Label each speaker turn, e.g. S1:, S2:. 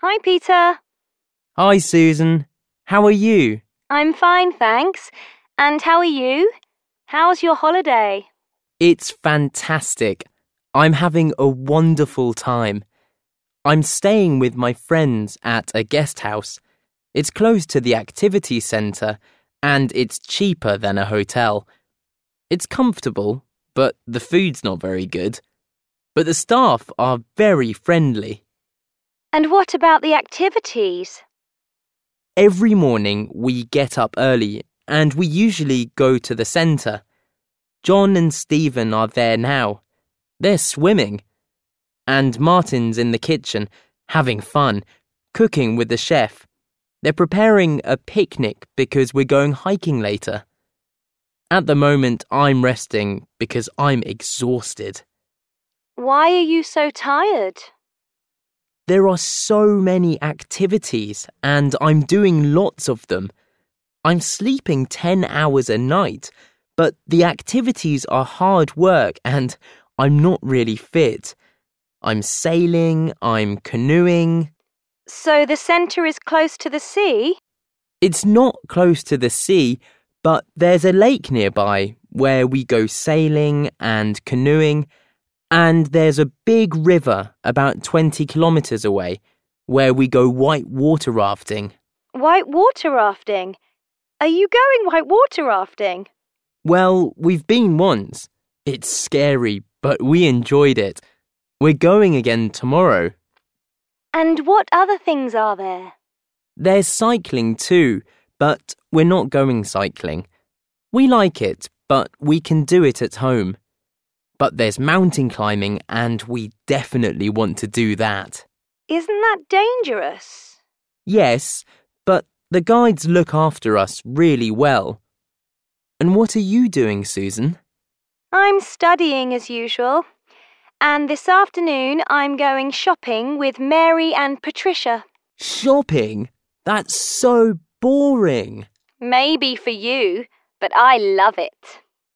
S1: Hi, Peter.
S2: Hi, Susan. How are you?
S1: I'm fine, thanks. And how are you? How's your holiday?
S2: It's fantastic. I'm having a wonderful time. I'm staying with my friends at a guest house. It's close to the activity centre and it's cheaper than a hotel. It's comfortable, but the food's not very good. But the staff are very friendly.
S1: And what about the activities?
S2: Every morning we get up early and we usually go to the centre. John and Stephen are there now. They're swimming. And Martin's in the kitchen, having fun, cooking with the chef. They're preparing a picnic because we're going hiking later. At the moment, I'm resting because I'm exhausted.
S1: Why are you so tired?
S2: There are so many activities, and I'm doing lots of them. I'm sleeping 10 hours a night, but the activities are hard work and I'm not really fit. I'm sailing, I'm canoeing.
S1: So the centre is close to the sea?
S2: It's not close to the sea, but there's a lake nearby where we go sailing and canoeing, and there's a big river about 20 kilometres away where we go white water rafting.
S1: White water rafting? Are you going white water rafting?
S2: Well, we've been once. It's scary, but we enjoyed it. We're going again tomorrow.
S1: And what other things are there?
S2: There's cycling too, but we're not going cycling. We like it, but we can do it at home. But there's mountain climbing, and we definitely want to do that.
S1: Isn't that dangerous?
S2: Yes, but the guides look after us really well. And what are you doing, Susan?
S1: I'm studying as usual. And this afternoon I'm going shopping with Mary and Patricia.
S2: Shopping? That's so boring.
S1: Maybe for you, but I love it.